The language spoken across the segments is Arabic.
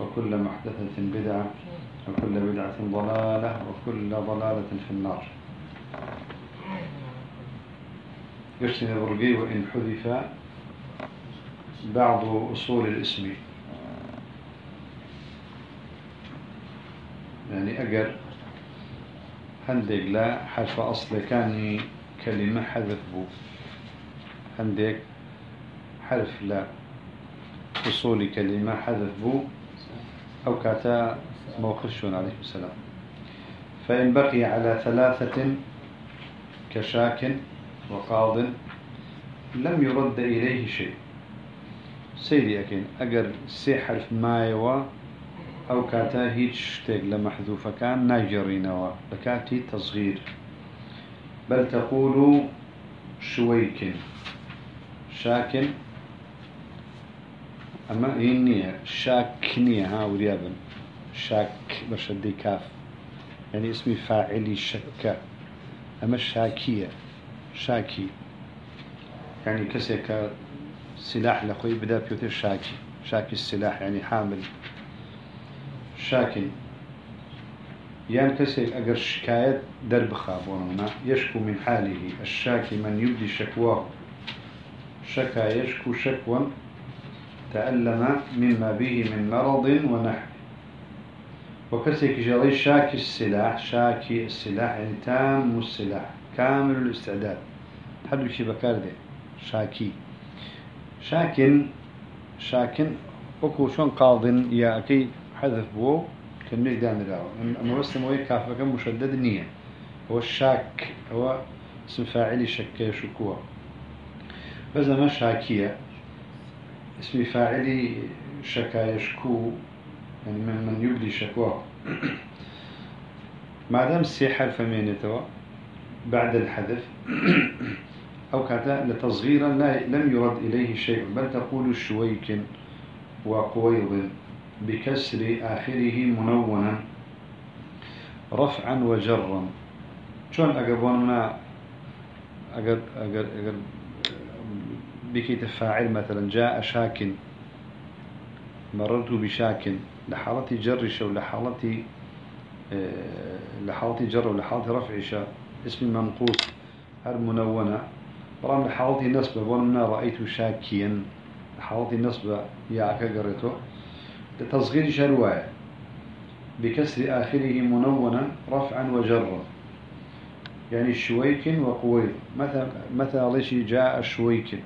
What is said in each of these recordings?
وكل محدثة بدعة وكل بدعة ضلالة وكل ضلالة في النار. يرسل الرقي وإن حذف بعض أصول الاسم. يعني أجر هندق لا حرف أصل كان كلمة حذف بو. هندق حرف لا. أصول كلمة حذف بو. أو كاتا موقف عليه السلام. فإن بقي على ثلاثة كشاك وقاض لم يرد إليه شيء. سيدي أكين أجر سي حرف مايوا أو كاتا هيج شتيق لمحذوفة كان ناجرينوا لكاتي تصغير. بل تقول شويك شاك أما هي شاكنية ها وريابا شاك بشدي كاف يعني اسمي فاعلي شك أما شاكية شاكي يعني كسيك سلاح لخوي بدا بيوتر شاكي شاكي السلاح يعني حامل. شاكي يعني كسيك أجر شكاية درب خابونا يشكو من حاله. الشاكي من يبدي شكواه شكا يشكو شكوى تألم مما به من مرض ونحو وكسيك جري شاكي السلاح شاكي السلاح يعني تام السلاح كامل الاستعداد. حد شي بكار ده شاكي. شاكن شاكن وكو شون قاض يا أكي حذف بو كلمة دام راو. أما بس موي كافة مشدد نية. هو الشاك هو اسم فاعل شك شكوى بس ما شاكية اسم فاعلي شكا يشكو يعني من, من يبدي شكواه ما دام سي حرف مينتوا بعد الحذف. أو كاتا لتصغيرا لم يرد إليه شيء بل تقول شويك وقويض بكسر آخره منونا رفعا وجرا شون أقبونا أقر أقر أقر بكي تفاعل مثلا جاء شاك مررت بشاك لحالة جرش ولحالة لحالة جر ولحالة رفع شاء اسم منقوص هر منونة. برام لحالة نصب ونمنا رأيت شاكيا لحالة نصب يا قريته. لتصغير شرواية بكسر آخره منونا رفعا وجرا. يعني شويك وقويض. مثلا مثلا ليش جاء شويك؟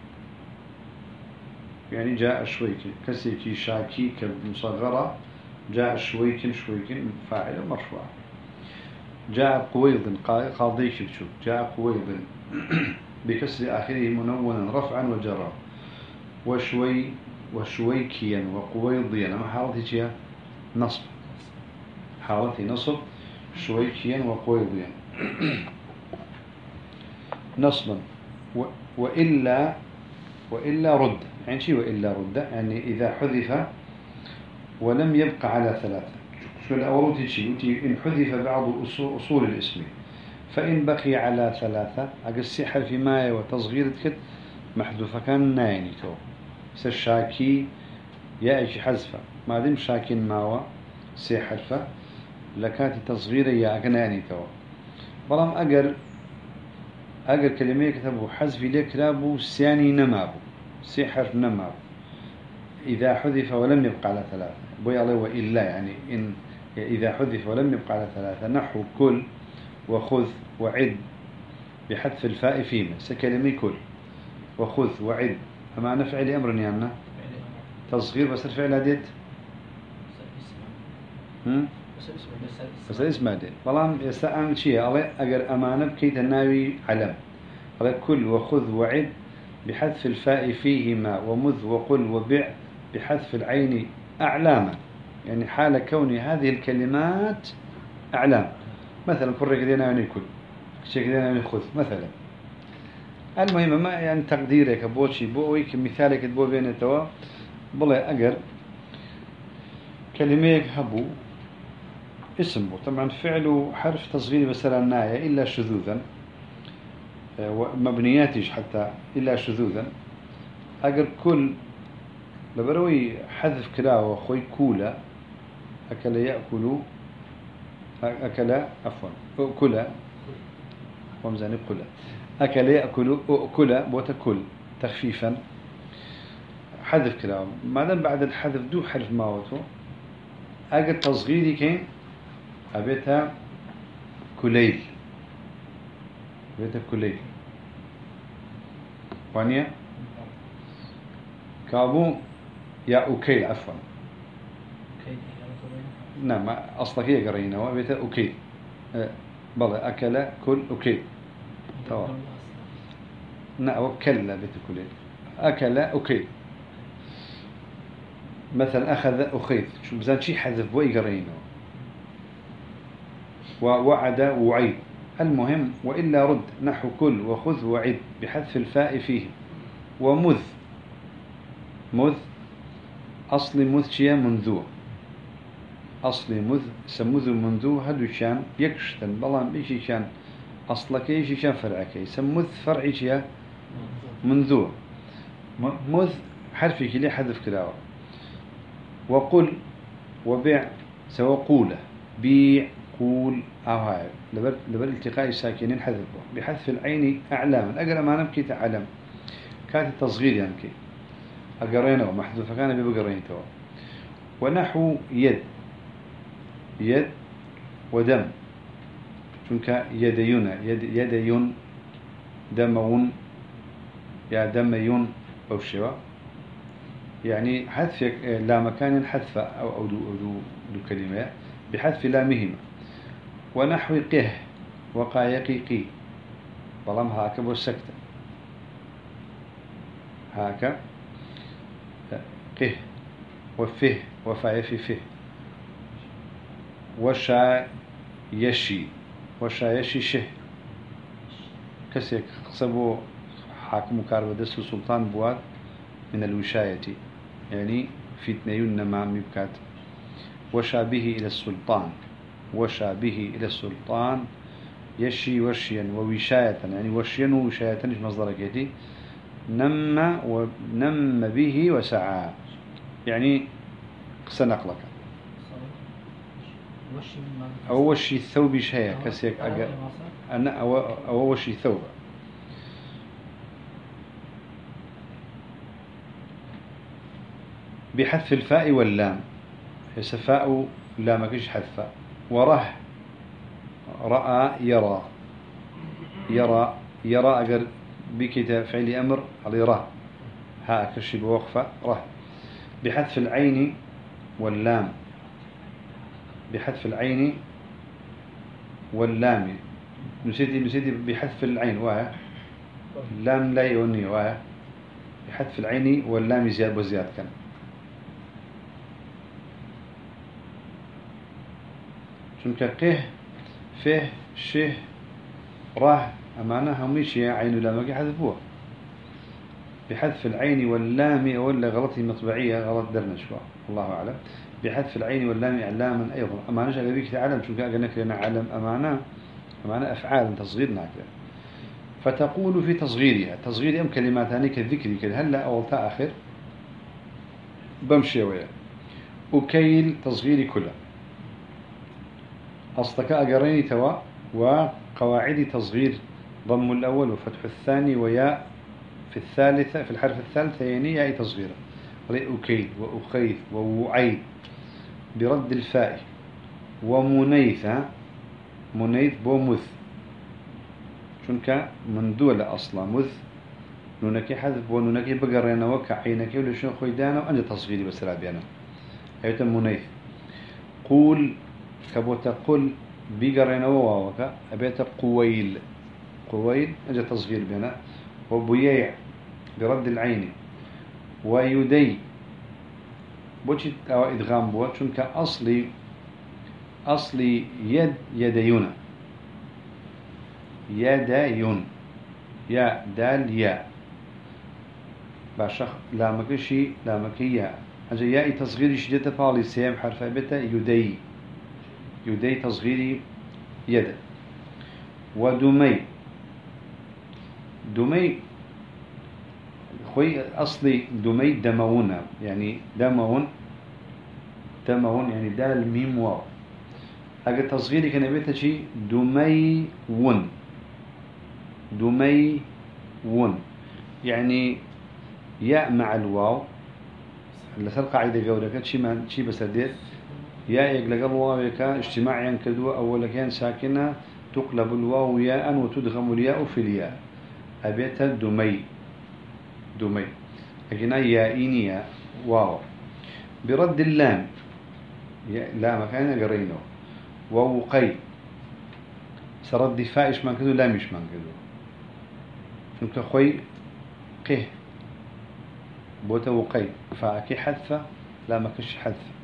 يعني جاء شويك كسيكي شاكي كمصغرة جاء شويك شويك فاعل مرفوع جاء قويض قاضي شبشو جاء قويض بكسر آخره منونا رفعا وجرا. وشوي وشويكيا وقويضيا. أما حالتي نصب. حالتي نصب. شويكيا وقويضيا. نصبا. وإلا وإلا رد. يعني شيء وإلا رد. يعني إذا حذف ولم يبقى على ثلاثة. شو الأول؟ تشي إن حذف بعض أصول, الاسم. فإن بقي على ثلاثة أقصي حرف ماء وتصغير كت محذوفة كان نايني تو سشاكي يأتي حذفة. ما دام شاكين ماوى سي حرفة. لكاتي تصغير يا أغناني تو بلام أجر أجر كلمة كتبوا حذف لك رابو سياني نمابو. سي حرف نمابو إذا حذف ولم يبقى على ثلاثة. بوي الله وإلا يعني إن إذا حذف ولم يبقى على ثلاثة نحو كل وخذ وعد بحذف الفاء فيما. سكلمي كل. وخذ وعد. أما أنا فعل أمر يامنا تصغير بس الفعل هديت بس اسم هديت بلام يستعمل شيء. الله أجر أمانة بكيت الناوي علم. كل وخذ وعد بحذف الفاء فيهما ومذ وقل وبع بحذف العين أعلاما. يعني حال كون هذه الكلمات أعلام. مثلا كل كدينا يعني كل شيء كدينا يعني خذ مثلا. المهم ما يعني تقديرك بوشي بوي كمثالك بو بين التوا بلا أجر كلمة هبو اسم بو. طبعا فعل حرف تصغيري مثلا ناية إلا شذوذا. مبنياتش حتى إلا شذوذا. أجر كل لبروي حذف كلاوة خوي كولا أكل يأكل أكل عفوا أكل ومزاني قلا أكل يأكل أكل بوتكل تخفيفا. حذف كلاوة ما دام بعد الحذف دو حرف ماوتو أجر تصغيري كين أبيتها كليل. أبيتها كليل. وانيا كابو يا أكيل عفوا. نعم أصلك هي قرينا وبيت أكيل أه، بلى أكل كل أكيل تمام. نعم وكل بيت كل. أكل أكيل مثلا أخذ أخيذ شو بزان شي حذف بوي قرينا ووعد وعيد. المهم وإلا رد نحو كل وخذ وعد بحذف الفاء فيه. ومذ. مذ. أصل مذ شيا منذ أصل مذ سمذ منذ هدو شان يكشتن بلان بيشي شان. أصلك يشي شان فرعك. سمذ فرعي شيا منذ مذ حرفي كلي حذف كلاوة. وقل وبيع سوى قولة. بيع. قول أو هاي لبر, لبر التقاء الساكنين حذفه. بحذف العين أعلاما. أقرأ ما نمكي تعلم. كانت تصغير يعني كي. أقرينه. ومحذوف كان ببقرينته ونحو يد. يد ودم. شنك؟ يديون. يد يديون. دمون. يا دميون. أو شوا يعني حذف لا مكان حذف أو أو دو, دو, دو كلمة. بحذف لامهما. ونحو قه وقايقي قي بلام هاك. بو السكتة هاك قه. وفه. وفاي في فه وشا يشي وشا يشي شه كسيك قصبو حاكم كارب دست سلطان بواد من الوشاية يعني فتنة ينما مبكات وشا به إلى السلطان. وشى به إلى السلطان يشي وشيا ووشاية يعني وشيا ووشاية إيش مصدرك يدي نم ونم به وسعى. يعني سنقلك أو وشي الثوب شيء كسيك أنا أو أو وشي ثوب بحذف الفاء واللام. يسفاء لامكش حذفاء وره رأى يرى. يرى يرى أجر بكتاب فعل أمر اليرى ها كشب وقفة ره بحذف العين واللام. بحذف العين واللام. نسيتي نسيتي بحذف العين واه. لام لا يوني واه. بحذف العين واللام زياد وزياد كان. چونك قه فه شه راه أمانة هميش عين لامك حذفوها بحذف العين واللام ولا غلطي مطبعية غلط درنا شوى الله أعلم. بحذف العين واللام إعلاما أيضا أمانة شغل بيك تعلم. شو قال لك لنا علم أمانة. أمانة أفعال تصغيرنا كده فتقول في تصغيرها. تصغير أم كلمات هاني كالذكر هلا أول آخر. بمشي ويا أكيل تصغيري كله. أصلك أقريني توا وقواعد تصغير. ضم الأول وفتح الثاني وياء في الثالثة في الحرف الثالث يعني ياء تصغيرة. أكيد وأخيث ووعيد برد الفاء. ومنيث منيث بومث. شنك؟ من دولة أصلا مذ نونك حذف ونونك بقرينا وكعينك ولشون خويدانا وأنت تصغيري بس رابيانا أيضا منيث. قول كبوت قل بيقرين وواوك أبيت قويل. قويل أجا تصغير بنا. وبييع برد العين. ويدي. بوشي أو إدغام بوا چونك أصلي أصلي يد يديون. يديون. يا دال يا. باشخ لامكشي لامكي يا هذا يا تصغيري شدة طالي سيم حرف بتا يدي. يدي تصغيري يد ودمي. دمي خوي أصلي دمي دمون يعني دمون دمون يعني دال ميم واو أجل تصغيري كان بيتا شي دمي ون. دمي ون. يعني ياء مع الواو. لسر قاعدة قولك شي ما شي بسدير؟ ياء يقلق الواو كان اجتماعيا كدوا أولا كان ساكنة تقلب الواو ياء وتدغم الياء في الياء. أبيت دمي دمي. لكن يائينية واو. برد اللام. لا مكان قرينه. ووقي سرد فائش من كدو لامش من كدو. شنك خوي قه. بوتا وقي. فاكي حذفة لا مكش حذف.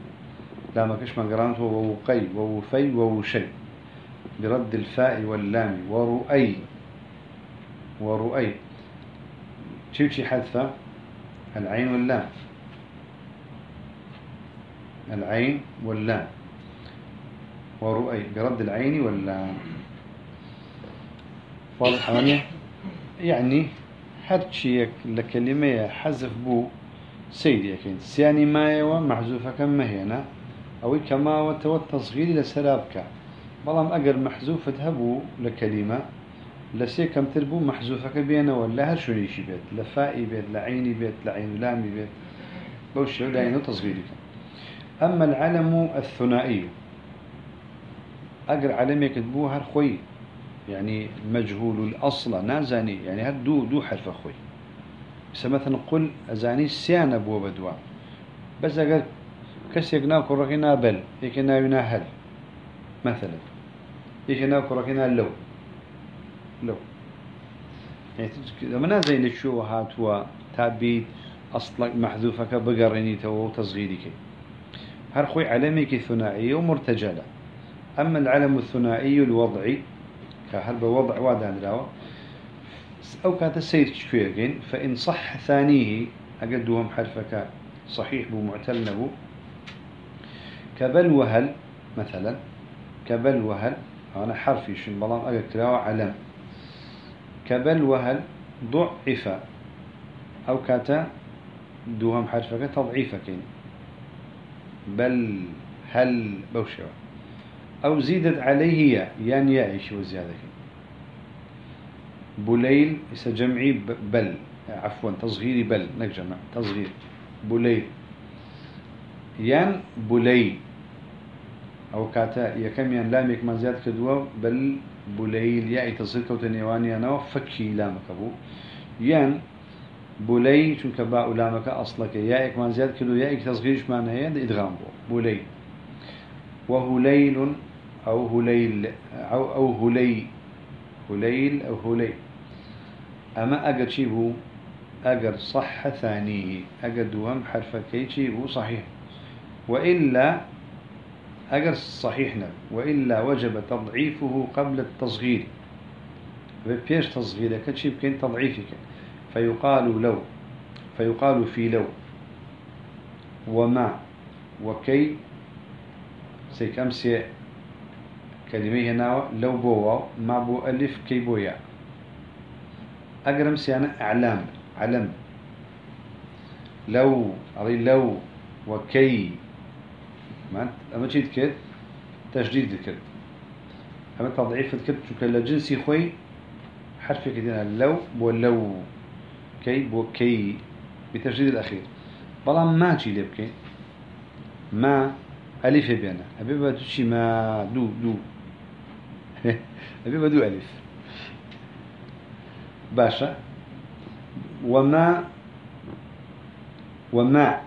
لا مكش من قرانته ووقي ووفي ووشي برد الفاء واللام ورؤي ورؤي. شو شي حذفة العين واللام. العين واللام. ورؤي برد العين واللام. واضح يعني هرشي لكلمة حذف بو سيد يكين سياني ما يوا محذوفة كما هنا أو كما وتو التصغير لسرابك بلام أجر محذوفة هبو لكلمة لسي كم تربو محذوفة بينا ولا هر بيت لفائي بيت لعيني بيت لعين لامي بيت. بوش لعينه تصغيرك. أما العلم الثنائي أجر علمي كتبوه هر خوي يعني مجهول الأصل نازاني يعني هر دو دو حرف خوي. مثلا قل أزاني سيان أبو بدوا بس أقول كسيقنا كرقنا بل يكنا ينا هل مثلا. يكنا كرقنا لو. لو. يعني لما زي الشو هاتوا تابيت أصلا محذوفك بقرني تو تصغيرك هر خوي علمي ثنائي ومرتجلة. أما العلم الثنائي الوضعي كهل بوضع وادان راوة أو كانت السيد كشكويرين فإن صح ثانية أقدوهم حرفك صحيح بمعتل نبو. كبل وهل مثلا كبل وهل أنا حرفي شن بلان أقد علم. كبل وهل ضعف أو كاتا دوهم حرفك تضعيفك بل هل بوشوا. أو زيدت عليه يعني يعيش وزيادة بليل جمعي بل عفوا تصغيري بل نجمع تصغير. بليل. يان بلي أو كاتا يكم يان لامك ما زيادة كدوا بل بليل يا تصغير كوتنيواني أنا فكي لامك أبو يان بولي چونك باء لامك أصلك يائك ما زياد كدو يائك تصغيرش معنى هي إدغام بو. بولي وهليل أو هليل أو أو هلي هليل أو هلي أما أجر شيبو أجر صح ثانية. أجر دوام حرف كي شيبو صحيح. وإلا أجر صحيحنا وإلا وجب تضعيفه قبل التصغير. بيش تصغيرك تشيب كين تضعيفك. فيقال لو فيقال في لو. وما وكي. سيكمسي كلمة هنا لو بوا ما بو ألف كي بويا. أقرم سيانا أعلام علم. لو أري لو وكي. ما أما تشيد كد تجديد ذكر أما تضعيف ذكر شو جنسي خوي حرف كده لو ولو كي بو كي بتجديد الأخير. بلان ما تشي لبكي ما ألف بينا أبي بدو شي ما دو دو. أبي بدو ألف باشا. وما وما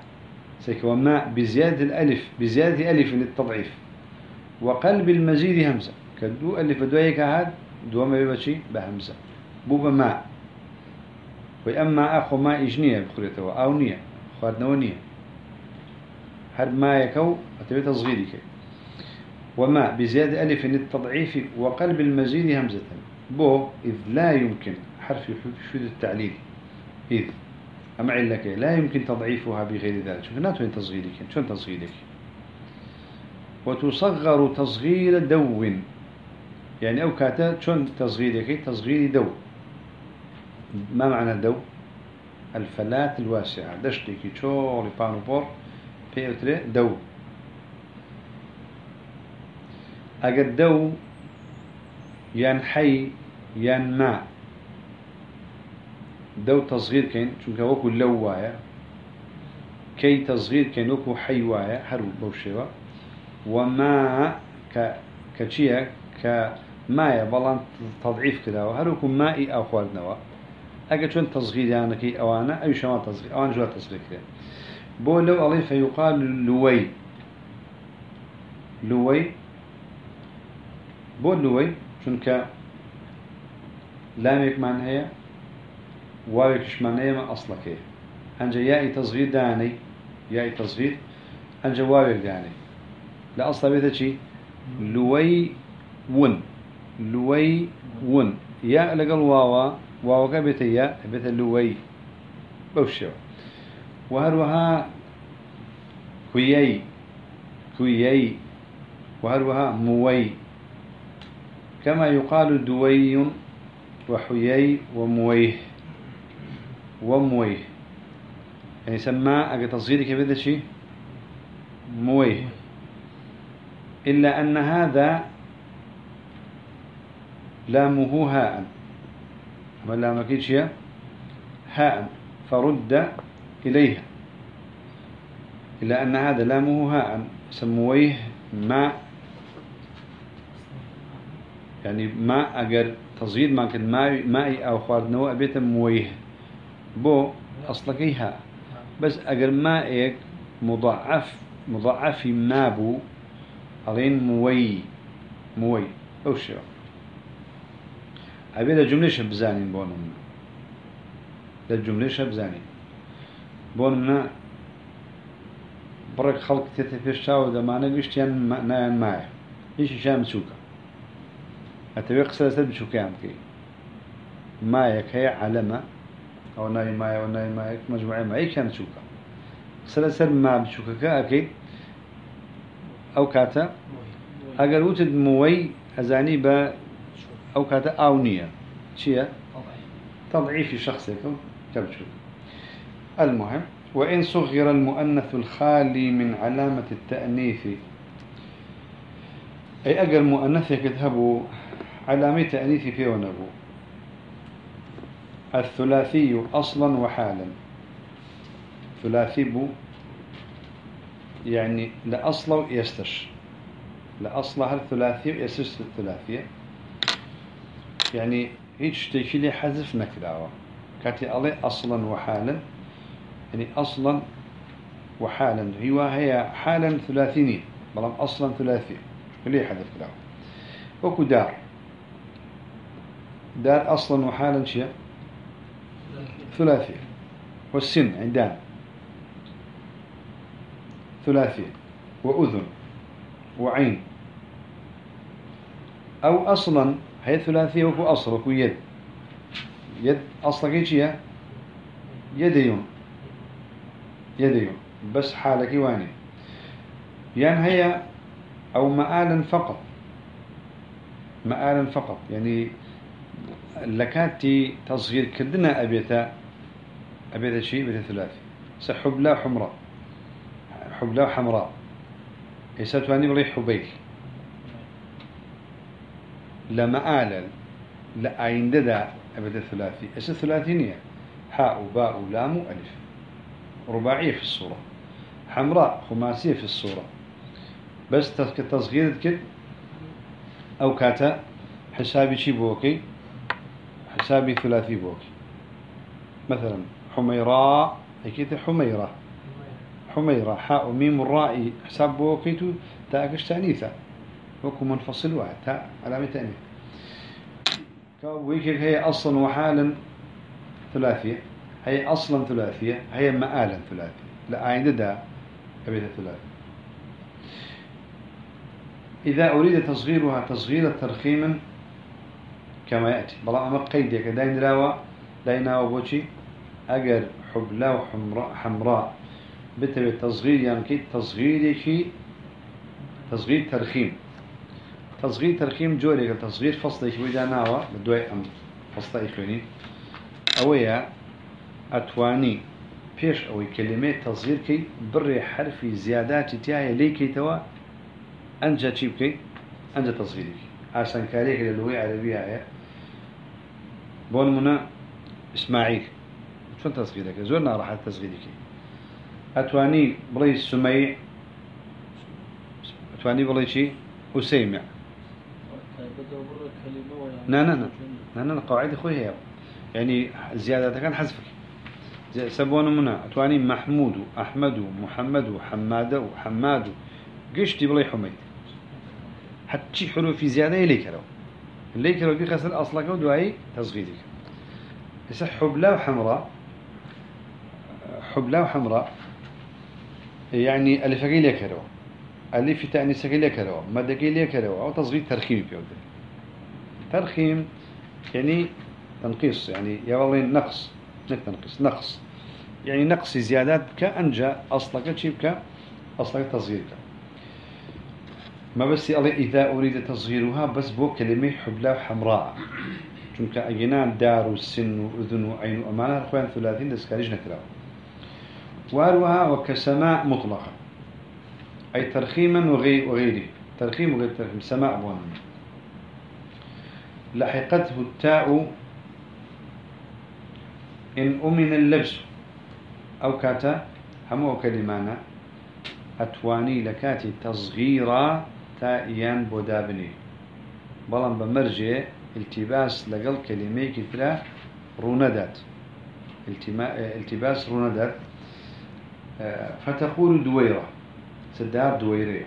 سيك وما بزيادة الألف بزيادة ألف للتضعيف. وقلب المزيد همزة. كدو ألف دو هيك هاد دو ما بيبشي بهمزة. بوبا ما. وأما أخو ما إجنية بخريته أو نية خاردنا ونية. هر ما يكو أتبي تصغيرك وما بزيادة ألف التضعيف وقلب المزيد همزة. بو إذ لا يمكن حرف يفيد التعليل. إذ. أما علك؟ لا يمكن تضعيفها بغير ذلك. شوف لا توين تصغيرك؟ شون تصغيرك؟ وتصغر تصغير دو. يعني أو كاتا شون تصغيرك؟ تصغير دو. ما معنى دو؟ الفلات الواسعة. دشتك شو بانو بور. بيوتري دو. أجد دو يان حي يان ما دو تصغير كين چونك وكو لو وايا كي تصغير كين وكو حي وايا هرو بوشيوا وما ك كشيا كمايا بلان تضعيف كده هروكو مائي أو خواردنوا أجا شون تصغير يعني كي أوانا أي شما تصغير أوان جوا تصغير كده بو لو عليه فيقال لوي لوي بو لوي چونك لامك معناها واوكش معناها ما أصلك أنجا ياء تصغير داني ياء تصغير أنجا واوك داني لا أصلا بيتا شي لوي ون. لوي ون. ياء لقل واوا واوا كبيتا ياء بيتا لوي بوشيو وهروها كويي كويي وهروها موي كما يقال دوي وحيي ومويه ومويه يعني سماء أجا تصغيري هذا شيء مويه إلا أن هذا لامه هاء. ولا ما كيتش هاء. فرد إليها إلا أن هذا لامه هاء. سمويه ماء يعني ماء أجر تصغير. ما كان ماء أو خواردنوا أبيت مويه بۆ ئەسڵەکەی ها. بەس ئەگەر مائێک مضاعف مضاعفی مابوو ئەڵێن موەی موەی ئەو شێوە. ئەبێ لە جملێشە بزانین بۆ نمە لە جملێشە بزانین. بۆ منە بڕێک خەڵک تێتە پێش چاوە دەمانە گشتیان نایان مایە. هیچیشیان بچووکە. ئەتەوێ قسە لەسەر بچووکیان بکەی مایەک هەیە عەلەمە ناي ماي أو ناي مايك مجموعة ماي كان شوكا قصة سد ما بشوكا كأكيد أو كاتا. أجر وجد موي أزاني با أو كاتا أونية شيء تضعيف شخصكم كبشوك المهم وإن صغر المؤنث الخالي من علامة التأنيث. أي أجر مؤنث يكتهبوا علامة تأنيث في ونبو الثلاثي أصلا وحالا. ثلاثي بو يعني لأصله يستش. لأصلها الثلاثية يستش الثلاثية يعني هيش تيشيلي حذف نكراوة كاتي علي أصلا وحالا. يعني أصلا وحالا. هو هي حالا ثلاثيني بلام أصلا ثلاثي. ليه حذف كراوة وكو دار. دار أصلا وحالا شيء؟ ثلاثي. والسن عندنا ثلاثي. وأذن. وعين. أو أصلا هي ثلاثية وكو أصل وكو يد. يد أصلا كيش هي؟ يديون. يديون. بس حالك واني. يعني هي أو مآلا فقط. مآلا فقط. يعني لكاتي تصغير كدنا أبيتا أبيتا شيء بيتا ثلاثي سحبلا حمراء حبلا حمراء يساتواني بلي حبيل. لما آلل لأين ددا أبدا ثلاثي. أس ثلاثينية حاء باء لام ألف. رباعية في الصورة. حمراء خماسية في الصورة. بس تصغير كد أو كاتا حسابي شي بوكي. حسابي ثلاثي بوكي مثلا حميراء أكيد حميرة. حميرة حاء ميم الراء حساب بوكيتو تاكش تانيثا وكو منفصل واحد تاء علامة تانيث كويك هي أصلا وحالا ثلاثية. هي أصلا ثلاثية هي مآلا ثلاثية. لا عند دا أبيت ثلاثية. إذا أريد تصغيرها تصغير ترخيما كما يأتي. بلا أما قيدك داين راوة داين وبوشي أجر حبلا وحمراء حمراء. بتبي تصغير يعني كي تصغيرك تصغير ترخيم. تصغير ترخيم جوري تصغير فصلك وإذا ناوى بدوي أم فصل إخواني أويا أتواني. بيش أوي كلمة تصغير كي بري حرفي زيادات تياهي ليكي توا؟ أنجا تشيبكي أنجا تصغيرك عشان كاريك اللغة العربية بون منا إسماعيل. شون تصغيرك؟ زورنا راح تصغيرك. أتواني بلي سميع. أتواني بلي شي؟ وسيمع لا لا لا لا لا قواعد أخوي هي. يعني زيادة كان حذفك. سبون منا. أتواني محمود أحمد محمد حماد حماد. قشتي بلي حميد. حتى حروف زيادة إليك إليك لو بيخسر أصلك ودواي تصغيرك يصح حبلة وحمراء حبلة وحمراء يعني ألف قيل كرو ألف تأنيس قيل كرو مد قيل كرو أو تصغير ترخيم في أوده. ترخيم يعني تنقيص يعني يا والله نقص نك تنقيص نقص. يعني نقص زيادات كأنجا أصلك شيء أصلك تصغيرك ما بس الله إذا أريد تصغيرها بس بو كلمة حبلة حمراء چونك أجنان دار والسن وأذن وعين وأمانة أخوان ثلاثين دسكاريج نكراه واروها وكسماء مطلقة أي ترخيما وغير وغيره ترخيم وغير ترخيم. سماء بوانا لحقته التاء إن أمن اللبس. أو كاتا همو كلمانا. أتواني لكاتي تصغيرا. تائيان بودابني بلان بمرجع التباس لقل كلمة كتلا روندات التباس روندات فتقول دويرة سدار دويرة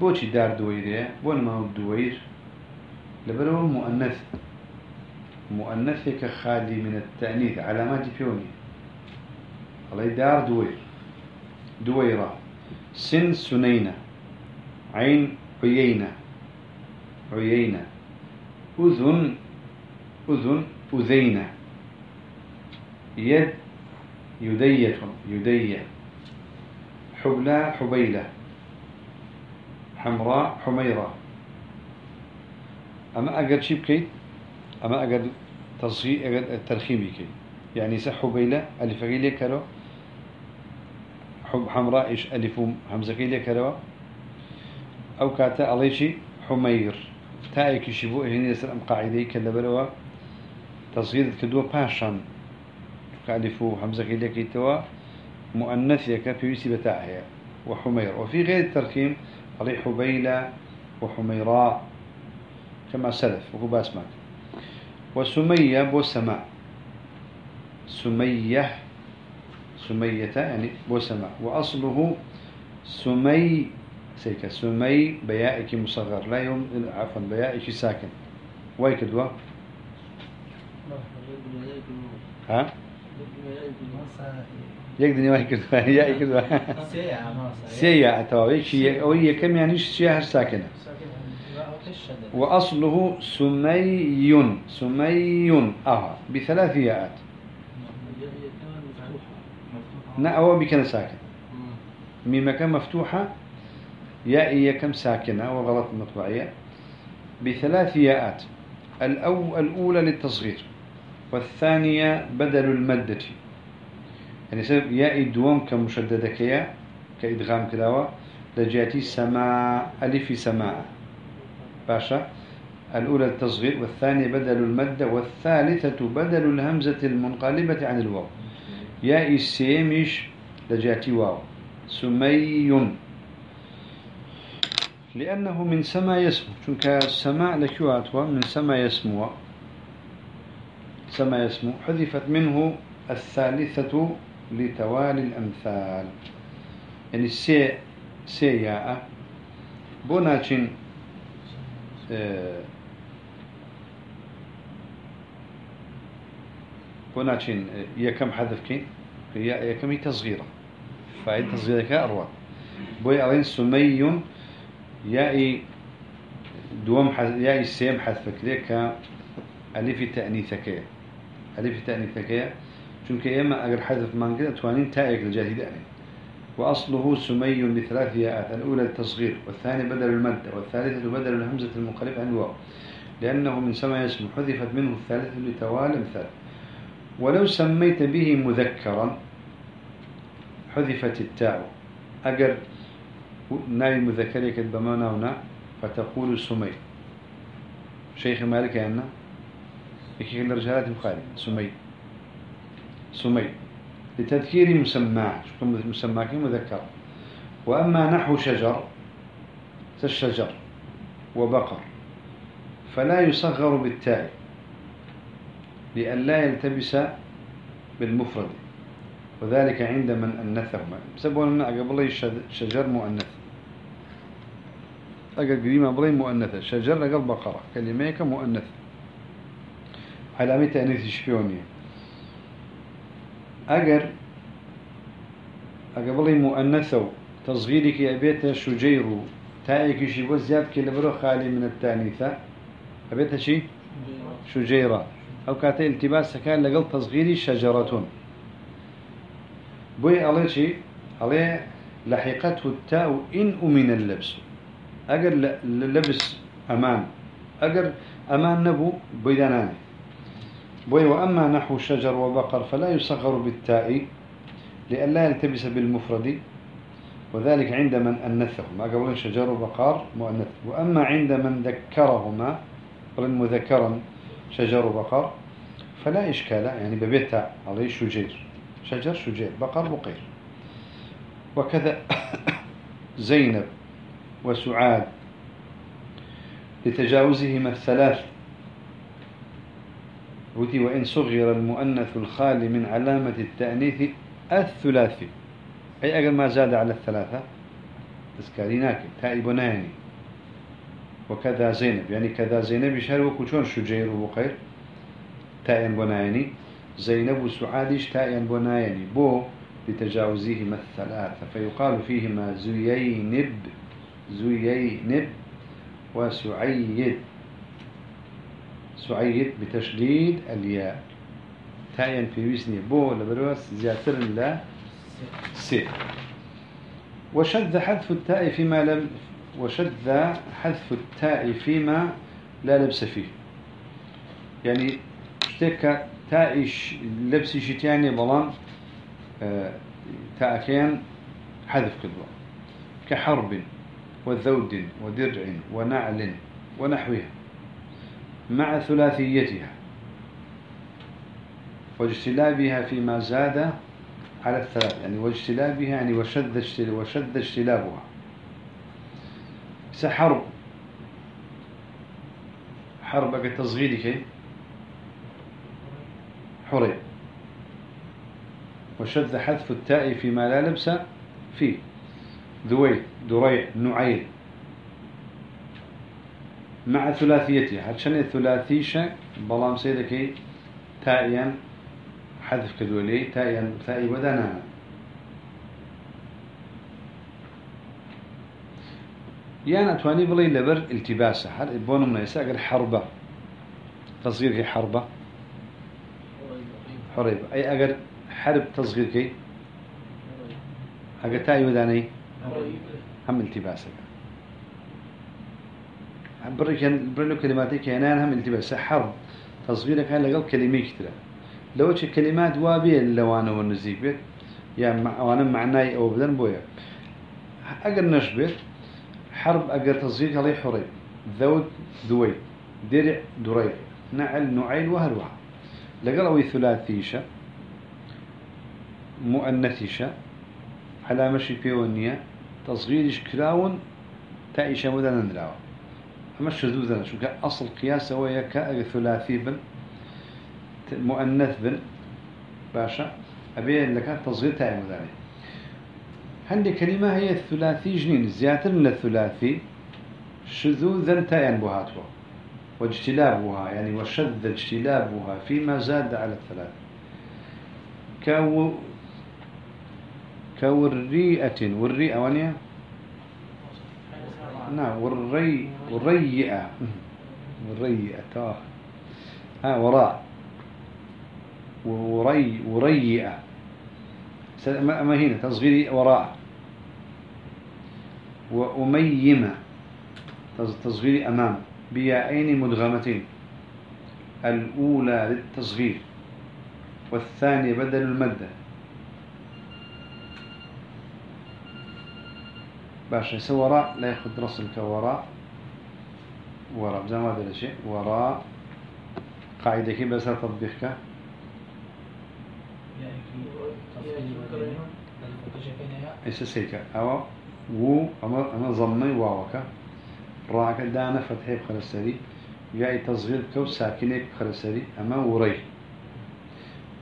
بوشي دار دويرة بون ما هو الدوير لبرو مؤنث. مؤنث كخالي من التأنيث علامات فيوني الله دار دوير دويرة سن سنينة عين عيينة. عيينة. أذن. أذن أذينة. يد يدية. يدية. حبلى حبيلة. حمراء حميرة. أما أقل شيء بكي أما أقل تصغير أقل ترخيمي كي يعني سح حبيلة ألف قيلة كرو حب حمراء إيش ألف همزة قيلة كرو أو كاتا عليشي حمير. تايك شبو هنا يسر أم قاعدة كلا بلوا تصغير كدوا باشان. كالفو حمزة كيلك توا مؤنث يك في بتاعها وحمير. وفي غير التركيم علي حبيلة وحميراء كما سلف. وهو باسمك وسمية بو سماء سمية. سمية يعني بو سماء وأصله سمي سيك سمي بيائك مصغر لا يوم عفوا بيائك ساكن. ويكدوا ها؟ يقدر كذا يا يكذا سيا توابيك شيء أو هي كم يعني؟ شيء ساكنة. وأصله سمي سمي أها بثلاث ياءات. نا أو بكنا ساكن. ميم كم مفتوحة ياء كم ساكنة؟ وغلط مطبعية بثلاث ياءات. الأو الأولى للتصغير. والثانية بدل المدة يعني سبب ياء دوم كمشددة كيا كإدغام كلاوة لجاتي سماء ألف سماء. باشا. الأولى التصغير والثانية بدل المدة والثالثة بدل الهمزة المنقلبة عن الواو. ياء السيمش لجاتي واو. سمي لأنه من سما يسمو. چونك السماء لكيواتوا من سما يسمو. سما يسمو. حذفت منه الثالثة لتوالي الأمثال. يعني سي سياء. بوناتشن آه بوناتشن يكم حذف كين هي تصغيرة. فايد تصغيرة كأروى بوي أرين سمي دوم حذ يائي سيم حذف كذا ألف تأنيثك. ألف تأنيثك. چونك إما أجر حذف من كده توانين تائك الجاهد يعني وأصله سمي بثلاث ياءات الأولى التصغير والثاني بدل المادة والثالثة بدل الهمزة المنقلب عن الواو. لأنه من سمع اسم حذفت منه الثالثة لتوالى مثال. ولو سميت به مذكرا حذفت التاء. أجر ناي مذكرك بمانا هنا فتقول سمي. شيخ مالك أن يكي الرجالات البخاري سمي. سمي. لتذكير مسمى. مسمى؟ مذكر؟ وأما نحو شجر كالشجر وبقر. فلا يصغر بالتاء لئلا يلتبس بالمفرد. وذلك عند من أنثهما. بسبب أن أقبل شجر مؤنث. أقل قريمة بلي مؤنثة شجر أقل بقرة كلمة مؤنث علامة تأنيث شبيونية أجر أقبل مؤنثة تصغيرك أبيت شجير تائك شي وزياد كلمة خالي من التانيثة. أبيت شي؟ شجيرة. أو كاتي التباس كان لقل تصغيري شجرة بوي عليه شي؟ عليه لحقته التاء إن أمن اللبس. أجر لبس أمان أجر أمان نبو بيداناني. بوي وأما نحو شجر وبقر فلا يصغر بالتاء لئلا يلتبس بالمفرد وذلك عند من أنثهما. قبل شجر وبقر مؤنث. وأما عند من ذكرهما مذكرا شجر وبقر فلا إشكال. يعني ببيتا عليه شجير. شجر شجير. بقر بقير. وكذا زينب. وسعاد لتجاوزهما الثلاث. وتي وإن صغر المؤنث الخالي من علامة التأنيث الثلاثي. أي أقل ما زاد على الثلاثة تذكاريناك تائب ناني. وكذا زينب يعني كذا زينب يشهر وكشون شجير وقير تائن بنايني زينب وسعادش تائن بنايني بو لتجاوزهما الثلاثة. فيقال فيهما زيينب زيينب وسعيد. سعيد بتشديد الياء. تاين في وزن بو لبروس زياتر لا سي وشذ حذف التاء فيما لم وشذ حذف التاء فيما لا لبس فيه. يعني اشتكى تائش لبس شتاني بلان آه تاء حذف كذا كحرب. وذود ودرع ونعل ونحوها مع ثلاثيتها واجتلابها فيما زاد على الثلاث يعني واجتلابها يعني وشد وشد اجتلابها. حرب تصغيرك حري وشد حذف التاء فيما لا لبس فيه. ذوي دريع نعيل مع ثلاثيتها هاتشان الثلاثيشة بلام سيدكي تائيا حذف كدولي تائيا تائي ودانا يعني أتواني بلي لبر التباسة هل إبونا من يساقر حربة؟ تصغير كي حربة؟ حريبة. أي أقر حرب تصغير كي؟ أقر تائي وداني. هم التباسة بري كان بري كلماتي كانان هم التباس حرب. تصغير كان لقل كلمة كتير لو تش كلمات وابية لوانا والنزيك بيت يعني وأنا معناي أو بدن بويا. أقر نشبه حرب أقر تصغير عليه حريب ذود دوي. درع دري نعل نعيل وهلوها لقل أوي ثلاثيشة. مؤنثيشة. على مشي بيونية. تصغيرش كراون تايشة مدن ندراوه أما الشذوذ شو أصل قياس هو ثلاثي بن مؤنث بن باشا أبي لك تصغير تاعي مداني عندي كلمة هي الثلاثي جنين زيادة من الثلاثي. شذوذا تاين بهاتوا واجتلابها يعني وشد اجتلابها فيما زاد على الثلاث كو كوريئة. والريئة وانيا نعم والري والريئة والريئة تاه ها وراء. وري وريئة. ما هنا تصغير وراء. وأميمة. تصغير أمام. بيائين مدغمتين. الأولى للتصغير. والثانية بدل المدة باشا يسوي وراء لا يأخذ رسل كوراء وراء ما هذا الشيء وراء قاعدة كي بس تطبيقك. إيش أو. و. أما أما ضمي واوكا راك دانا فتحي بخلسري جاي تصغير كو ساكنة بخلسري أما وري.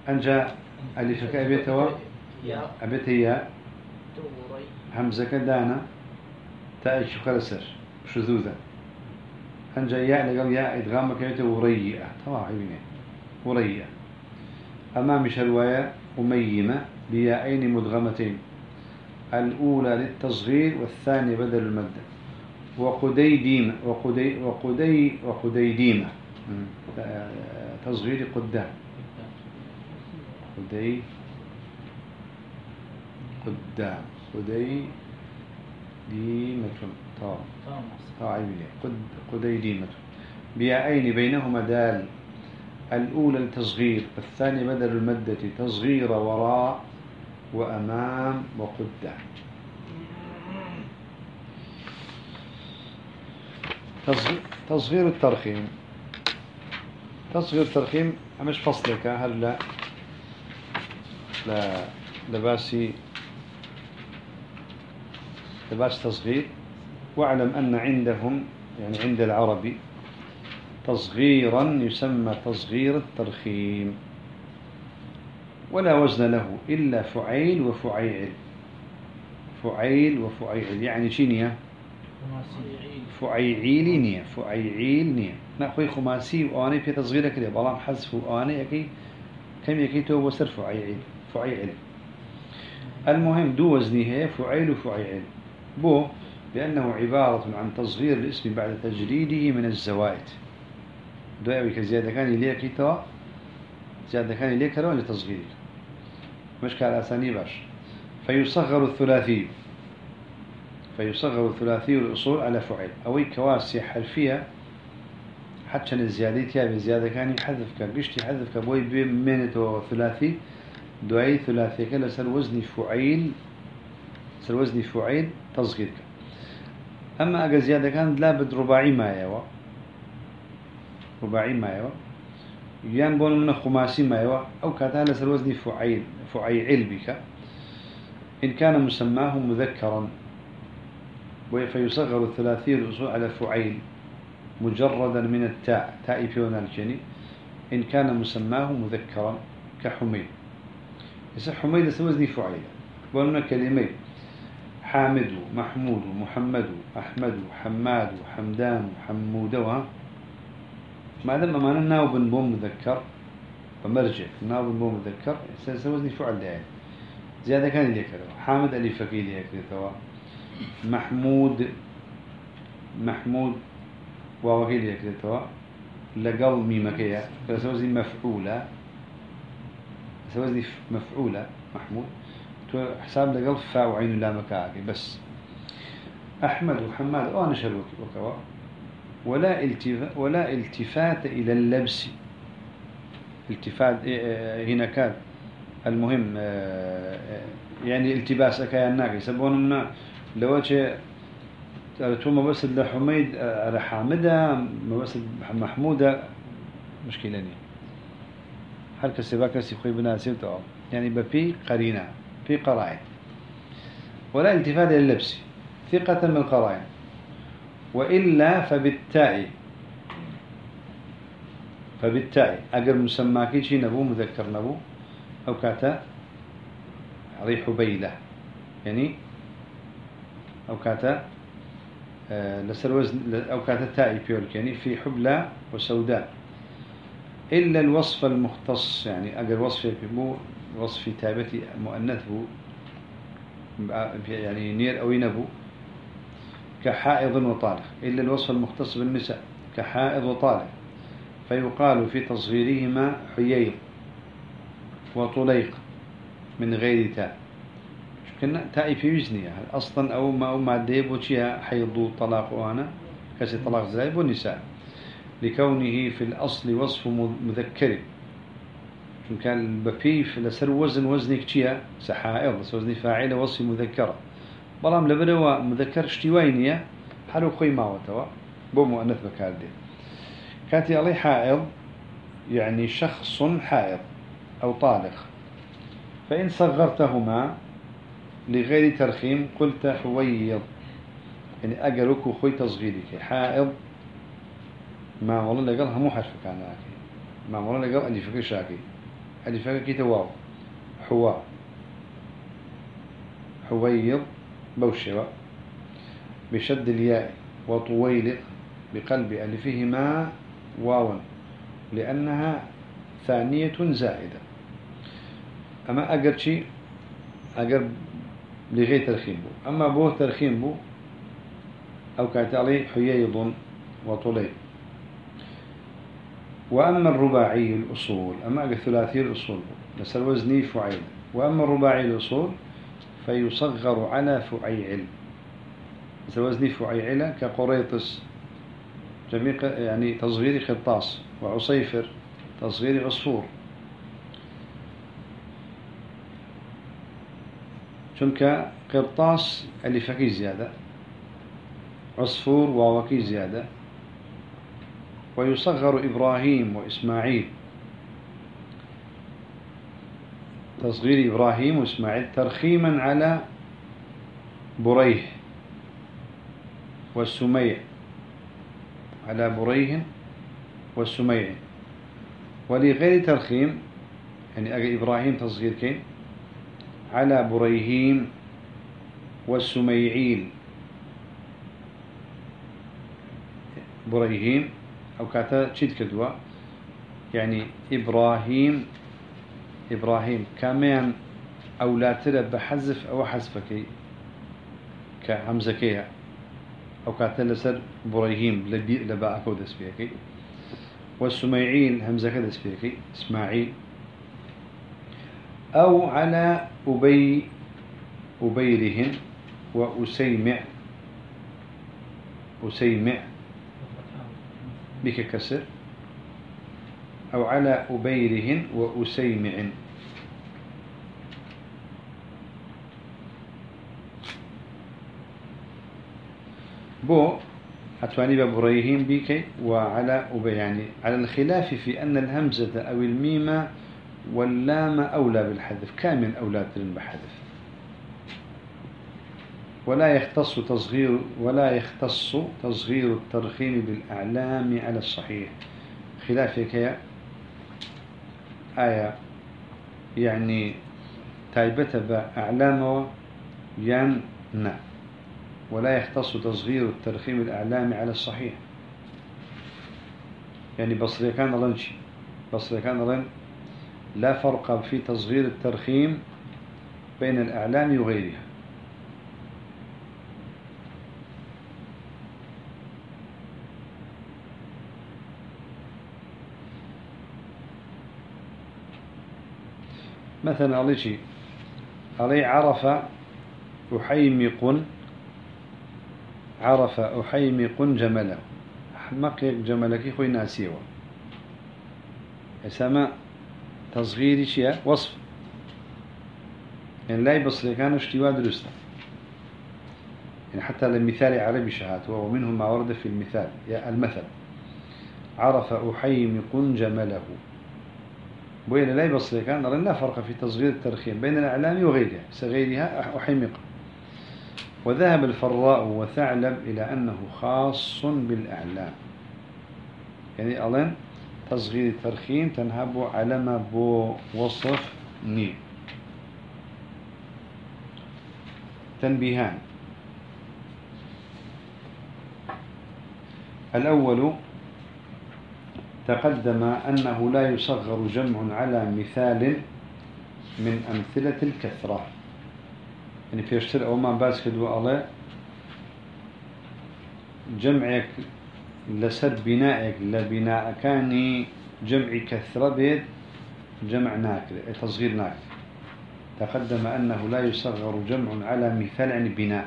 أنجا ألفك أبيتوا أبيتيا همزة كدانا تأيش خلسر شذوذا أنجا يا لقال يا إدغام كيته وريئة طبعا عيبيني وريئة أمام شلوايا أميمة بيائين مدغمتين الأولى للتصغير والثانية بدل المادة وقدي ديمة وقدي وقدي وقدي ديمة تصغير قدام قدي قدام قدي ديمة طاب طاب قد قدي ديمة بيائين بينهما دال. الأولى التصغير والثانية بدل المدة تصغير وراء وأمام وقدام تصغير الترخيم. تصغير الترخيم مش فصلك هلا لا لباسي لباس تصغير واعلم أن عندهم يعني عند العربي تصغيرا يسمى تصغير الترخيم. ولا وزن له إلا فعيل وفعيل. فعيل وفعيل يعني شنية فعيعيل نية فعيعيل نية نأخذ خماسي وآني في تصغير كده بلام حذف وآني يكي كم يكي تو وسر فعيعيل فعيعيل المهم دو وزني هي فعيل وفعيعيل بو لأنه عبارة عن تصغير الاسم بعد تجريده من الزوائد. دو أبي كزيادة كان إليه تو زيادة كان إليه كرون لتصغيره. مش كان أساني باش. فيصغر الثلاثي. فيصغر الثلاثي الأصول على فعل. أو كواسي حرفية. حتى الزيادة تيا بزيادة كان يحذف كقشتي يحذف كبوي بمنة ثلاثي دعي ثلاثي كلا سر وزن فعيل. سر وزن فعيل تصغير. أما أجا زيادة كان لا بد رباعي ما يوا. رباعي ما يوا. يان بون من خماسي ما يوا. أو كاتها لسر وزن فعيل فعيل بك. إن كان مسماه مذكرا. فيصغر الثلاثي الأصول على فعيل مجردا من التاء تاء فيونا الجني. إن كان مسماه مذكرا كحميد. يصح حميد سوزني فعيل ومن كلمين حامد محمود محمد أحمد حماد حمدان حمود ما دام أمانا ناو بن بوم مذكر فمرجع ناو بن بوم مذكر سوزني فعل داعي. زيادة كان ليك حامد ألف فكي ليك محمود محمود ووكيل يكتوا لقل ميمكية فسوزي مفعولة سوزي مفعولة محمود. تو حساب لقل فاء وعين لا مكاكي بس أحمد وحماد وأنا شلوك وكوا ولا التفات ولا التفات إلى اللبس. التفات إيه، إيه، هنا كان المهم آه، يعني التباس أكايا الناقي سبون لو شيء تو مبسد لحميد على حامدة مبسد محمودة مشكلة ني. هل كسبا كسي خوي بناسب تو يعني بفي قرينة. في قرائن ولا التفات إلى اللبس ثقة من القرائن وإلا فبالتاء. فبالتاء. أجر مسماكي شي نبو مذكر نبو. أو كاتا. ريح بيلة. يعني أو كاتا. آه، لسر وزن أو كاتا تائي بيولك. يعني في حبلى وسوداء. إلا الوصف المختص يعني أجر وصف وصف تابتي مؤنث يعني نير أو ينبو كحائض وطالق إلا الوصف المختص بالنساء كحائض وطالق. فيقال في تصغيرهما حييض وطليق من غير تاء. كنا؟ تاء في وزنها أصلا أو ما أو مادة بوشيها حيض طلاق وأنا كسي طلاق زايب ونساء لكونه في الأصل وصف مذكر. كان بفيف لسر وزن وزنك تشيا سحائر بس وزن فاعل وصف مذكرة. بلام لبروا مذكر اشتوينية حلو خوي ما وتوا بو مؤنث بكاردي. كاتي علي حائض يعني شخص حائض أو طالق. فإن صغرتهما لغير ترخيم قلت حويض يعني أجرك خوي تصغيرك. حائض ما والله لقالها مو حرف كان ما والله لقال ألف فكر شاكي. ألف فكر كي تواو. حوا حويض بوشوا بشد الياء وطويلق بقلب ألفهما واوا لأنها ثانية زائدة. أما أجر شيء أجر لغير ترخيم بو. أما بوه ترخيم بو أو كاتالي حييض وطليق وأما الرباعي الأصول أما الثلاثي الأصول بس الوزني فعيل. وأما الرباعي الأصول فيصغر على فعيعل بس الوزني فعيعل كقريطس. جميع يعني تصغير خطاس وعصيفر تصغير عصفور. چونك قرطاس اللي فكي زيادة عصفور وەکی زيادة ويصغر إبراهيم وإسماعيل. تصغير إبراهيم وإسماعيل ترخيما على بريه والسميع. على بريه والسميع. ولغير ترخيم يعني إبراهيم تصغير کەین على بريهيم والسميعيل. بريهيم أو كاتا تشيد كدوا؟ يعني إبراهيم إبراهيم كمان أو لا ترى بحذف أو حذفك كهمزة كيها أو كاتا لسر بريهيم لبي لبا دس بيكي والسميعين همزة كدس بيكي إسماعيل. أو على أبي أبيرهن وأسيمع أسيمع. بك كسر أو على أبيرهن وأسيمع. بو أتواني ببريهين بك وعلى أبي يعني على الخلاف في أن الهمزة أو الميمة واللام أولى بالحذف كامل أولى بحذف. ولا يختص تصغير ولا يختص تصغير الترخيم بالأعلام على الصحيح. خلافك آية يعني تايبة بأعلام ين ولا يختص تصغير الترخيم الأعلام على الصحيح. يعني بصري كان لنشي بصري كان لن لا فرق في تصغير الترخيم بين الأعلام وغيرها. مثلا علي شيء. علي عرف أحيمق عرف أحيمق جمله. حمق جملك خوي ناسيوه. اسماء تصغيري شيء وصف. يعني لا يبصر كان اشتواء درسته يعني حتى المثال عربي شهات ومنه ما ورد في المثال يا المثل. عرف أحيمق جمله. بين لا يبصر كان لا فرق في تصغير الترخيم بين الأعلام وغيرها سغيرها أحيمق وذهب الفراء وثعلب إلى أنه خاص بالأعلام. يعني ألين تصغير الترخيم تنهب علم بو وصف ني. تنبيهان. الأول تقدم أنه لا يصغر جمع على مثال من أمثلة الكثرة. يعني في أشتر أو ما باس كدو الله جمعك لسر بنائك لبناء كاني جمع كثرة بيت جمع ناكر تصغير ناكر. تقدم أنه لا يصغر جمع على مثال عن بناء.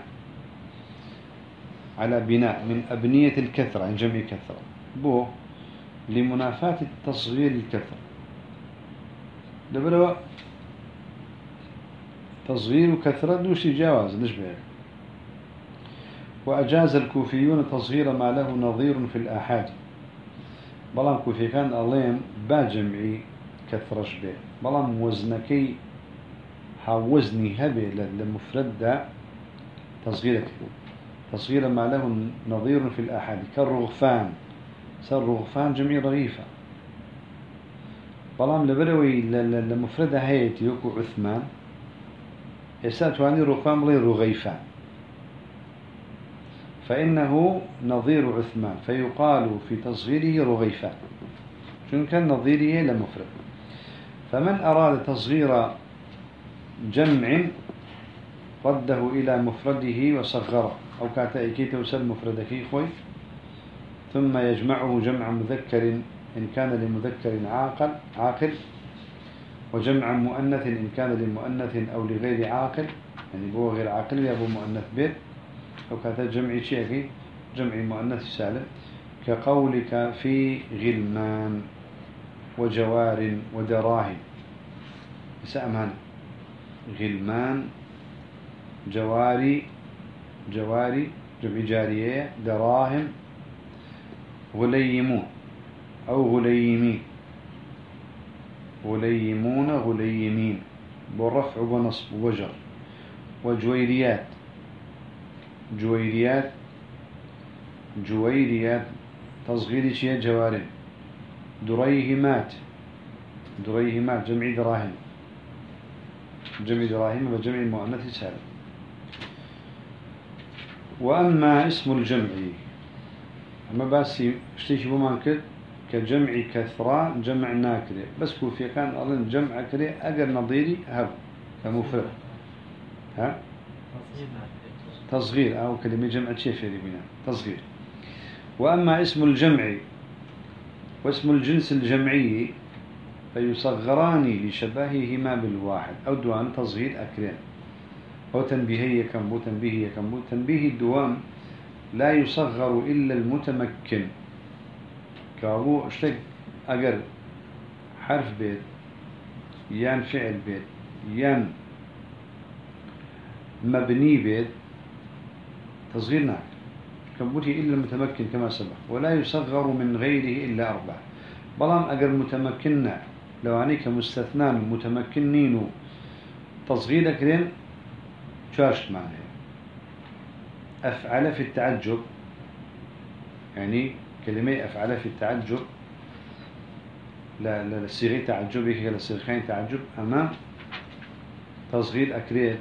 على بناء من أبنية الكثرة عن جمع كثرة. بو لمنافاة التصغير الكثرة دبلوا تصغير كثرة دوش جواز نشبه وأجاز الكوفيون تصغير ما له نظير في الآحاد. بلام كوفي كان أليم باجمعي كثرش به بلام وزنكي وزني هبه لمفرد تصغيرك تصغير ما له نظير في الآحاد. كالرغفان. سر رغفان جمعي رغيفة بلام لبروي لمفرد هيتي يوكو عثمان يسأل تواني رغفان بلي رغيفان فإنه نظير عثمان فيقال في تصغيره رغيفان شنو كان نظيره لمفرد. فمن أراد تصغير جمع رده إلى مفرده وصغره. أو كاتئكي توسل مفردك خوي. ثم يجمعه جمع مذكر إن كان لمذكر عاقل عاقل وجمع مؤنث إن كان لمؤنث أو لغير عاقل يعني بو غير عاقل يا بو مؤنث بيت. أو كانت جمع شيء جمع مؤنث سالم. كقولك في غلمان وجوار ودراهم. سأمان غلمان جواري جواري جمع جارية دراهم غليمون أو غليمين. غليمون غليمين. بالرفع ونصب وجر. وجويريات. جويريات. جويريات. تصغير شيء جوارين دريهمات دريهمات جمع دراهم. جمع دراهم وجمع المؤنث سالم. وأما اسم الجمع أما باسي اشتيش بمان كد كجمع كثرة جمع ناكري. بس كوفي كان أظن جمع كري أقل نظيري هب كمفرد. ها؟ تصغير. أو كلمة جمع شيء بنا تصغير. وأما اسم الجمع واسم الجنس الجمعي فيصغران لشبههما بالواحد. أو دوام تصغير أكرين. أو تنبيهية كم بو تنبيهية كم بو تنبيه الدوام لا يصغر إلا المتمكن. كأبو اشتك أجر حرف بيت يان فعل بيت يان مبني بيت تصغيرنا كبوته إلا المتمكن كما سبق ولا يصغر من غيره إلا أربعة. بلام أجر متمكننا لو عنيك مستثنان متمكنين تصغير كرين شارشت معناه. أفعل في التعجب. يعني كلمة أفعل في التعجب. لا لا الصيغة تعجب هي الصيغين تعجب. أمام تصغير أكريت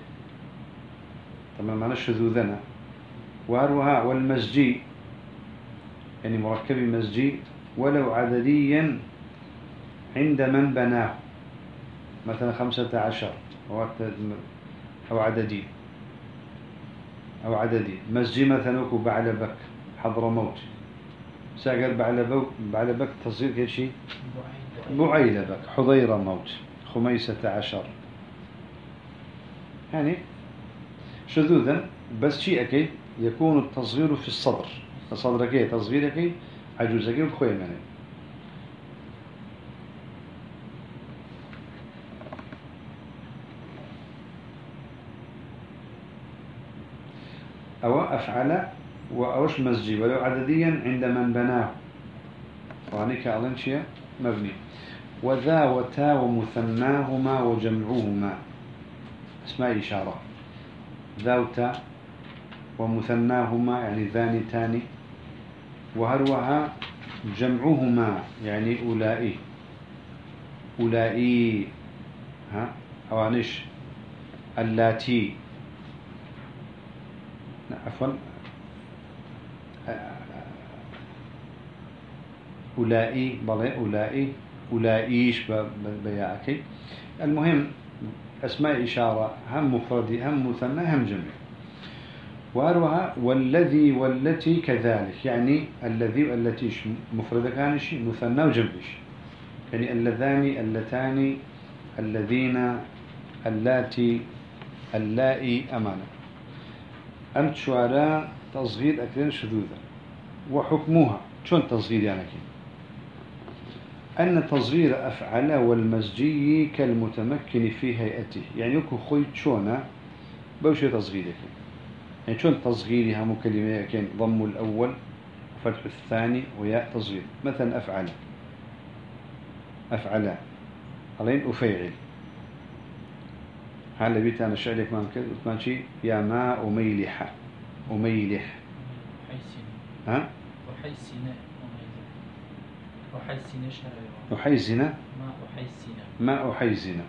تمام معنى الشذوذنا وهروها والمسجي. يعني مركب مسجي ولو عدديا عند من بناه. مثلا خمسة عشر أو عددي. أو عددي. مسجي مثلا وكو حضر موت. ساقر بعلبك بعلبك تصير كل شيء؟ بعيلبك حضير موت. خميسة عشر. يعني شذوذا بس شيء أكيد يكون التصغير في الصدر. صدرك تصغيرك عجوزك وخوي منه أو أفعل وأوش مسجي ولو عدديا عند من بناه. وهنيك أظن شيء مبني. وذا وتا ومثناهما وجمعهما. اسماء إشارة. ذا وتا ومثناهما يعني ذاني تاني وهروها جمعهما يعني أولئي. أولئي ها؟ أوانش اللاتي. عفوا. أولئي بلى أولئي أولئيش بياعكي المهم أسماء إشارة هم مفردي هم مثنى هم جمع وأروها والذي والتي كذلك يعني الذي والتي مفرد كان شيء مثنى وجمعش يعني اللذان اللتان الذين اللاتي اللائي أمانة. أم شوارع تصغير أكلين شذوذا. وحكمها شون تصغير يعني كي أن تصغير أفعل والمزجي كالمتمكن في هيئته. يعني يكو خوي شونا بوشي تصغيرك يعني شون تصغيرها مكلمة كان ضم الأول وفتح الثاني وياء تصغير. مثلا أفعل. أفعل. علين أفيعل هل بيت أنا الشعر كمان كده شيء يا ما أميلح. أميلح. ها؟ وحيسنا وحيسنا ما أحيسنا ما أحيسنا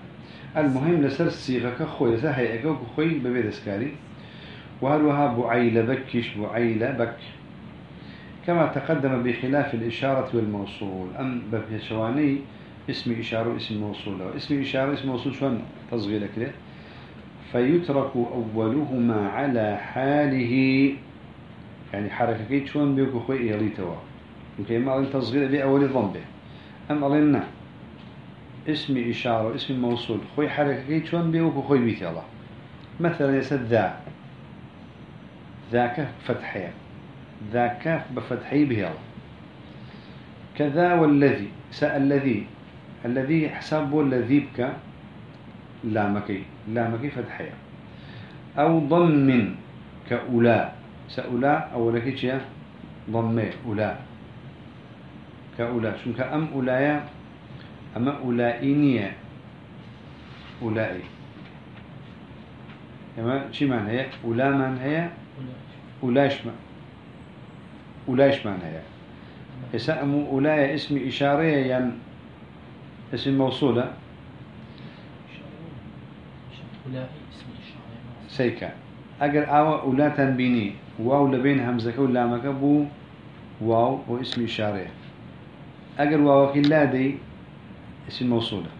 المهم لسر الصيغة كخوي لسر هيئة كخوي ببيت أسكاري. وهلوها بعيل بكش بعيل بك؟ كما تقدم بخلاف الإشارة والموصول. أم بفشواني اسم إشارة واسم موصول. اسم إشارة اسم موصول شون تصغير كده فيترك أولهما على حاله. يعني حركة شون بيكو خوي يليتوا ممكن ما أن تصغير بأول ضمبة. أم ألنا اسم إشارة واسم موصول. خوي حركة شون بيكو خوي بيت الله مثلا يسد ذا. ذاك فتحية ذاك بفتحي به الله. كذا والذي. سأل الذي. الذي حسابه الذي بك. لامكي لامكي فتحية أو ضم كأولا سأولا أو لك شيء ضمي أولا كأولا شو كأم أولايا أما أولائينية أولائي أما شو معنى هي أولا معنى هي أولاش ما أولاش معنى هي يسأمو أولايا اسم إشارة يعني اسم موصولة سيكا. أجر أو أولا تنبيني. واو لبين همزة ولا مكبو. واو واسم إشارة أجر واو كلا دي اسم موصولة.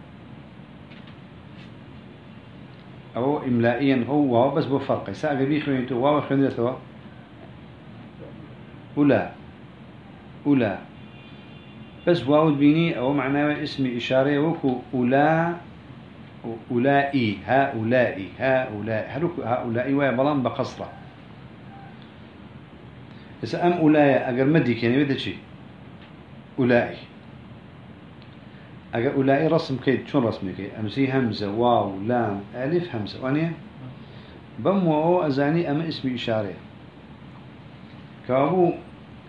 أو إملائيا هو واو بس بفرق سأجر بيخوين واو خلينا توا أولا. أولا. بس واو بيني أو معناه اسم إشارة وكو. أولا. أولئي هؤلاء هؤلاء هلوك هؤلاء ويا بلان بقصرة. بس أم أولاء أجر مدي يعني بدأ شيء أولئي أجر أولئي رسم كيد شون رسم كيد أمسي همزة واو لام ألف همزة. وانيا بم واو أزاني أم اسم إشارة. كابو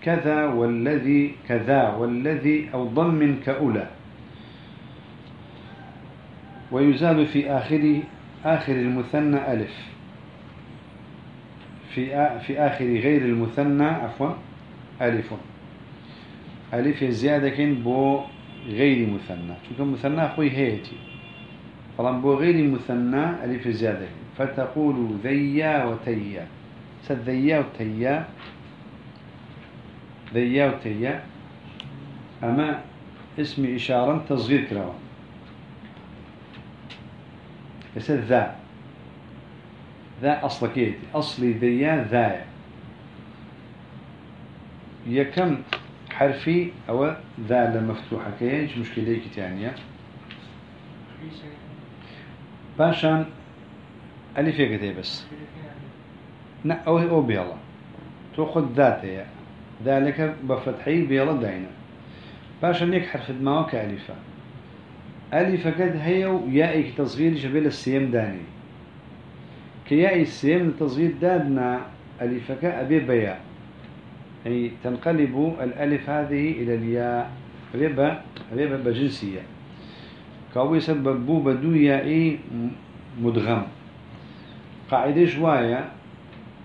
كذا والذي كذا والذي أو ضم كأولى. ويزال في آخر آخر المثنى ألف. في في آخر غير المثنى عفوا ألف. ألف زيادة بو غير مثنى. شو مثنى أخوي هيتي فلان بو غير مثنى ألف زيادة فتقول ذيا وتيا. سد ذيا وتيا. ذيا وتيا. أما اسم إشارة تصغير كلاوة يصير ذا. ذا أصل كيت. أصلي ذيا ذا. يكم حرفي أو ذا لمفتوحة كيش مشكلة كتانية باشان ألف يكتي بس. نا أو أو بيلا. تأخذ ذاتها ذلك بفتحي بيلا داينا. باشان يك حرف دماغه كألفة ألف قد هي يائي تصغير جبل السيم داني. كيائي السيم تصغير دادنا ألفك أبي بيا يعني تنقلب الألف هذه إلى الياء. ربا ربا بجنسية. كاوي سبب بو بدو يائي مدغم. قاعدة جوايا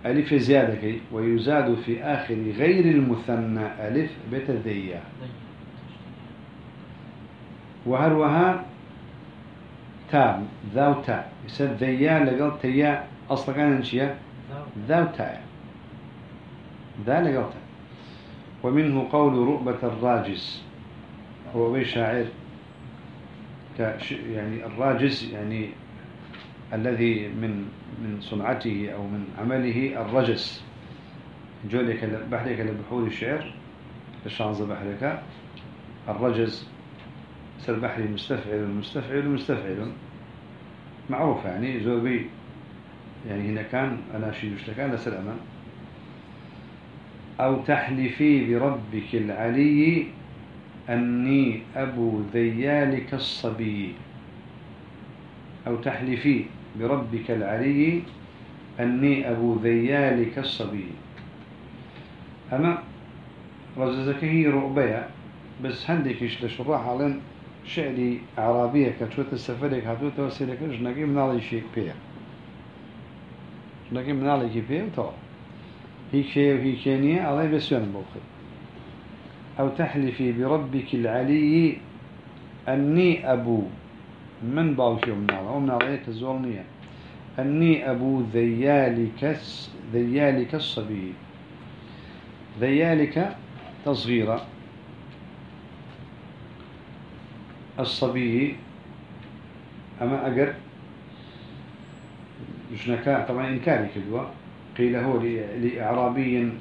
ألف زيادة كي ويزاد في آخر غير المثنى ألف بتذيّة وهروها تا ذاو تا. يسد ذيا لقل تيا. أصلا كان نشيا ذاو تا. ذا لقل تا. ومنه قول رؤبة الراجز. هو بي شاعر. يعني الراجز يعني الذي من من صنعته أو من عمله الرجس جولك بحرك لبحور الشعر. الشانز بحرك الرجز. سر بحري مستفعل مستفعل مستفعل. معروف يعني زوبي. يعني هنا كان أنا شيء كان لسر أمان أو تحلفي بربك العلي أني أبو ذيالك الصبي. أو تحلفي بربك العلي أني أبو ذيالك الصبي. أما رززك هي رؤبية بس هندك إيش لشراح شعري عربية كتوت السفرك هاتو توسيلك جنقي من على شيء بيه جنقي من على شيء بيه وطول هي شيء وهي كينية الله بسيون بوخي أو تحلفي بربك العلي أني أبو من باوشي من الله ومن الله تزولني أني أبو ذيالك ذيالك الصبي ذيالك تصغيرا الصبي. أما أجر جنكا طبعا إنكاري كدوا قيل هو لإعرابي